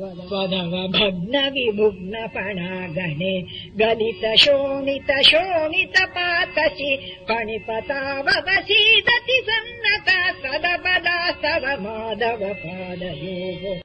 त्वदव भग्न विभुग्नपणा पणागणे गलित शोणित शोणित पातसि पणिपतावसीदति सन्नता सदपदा सव माधव पादयोः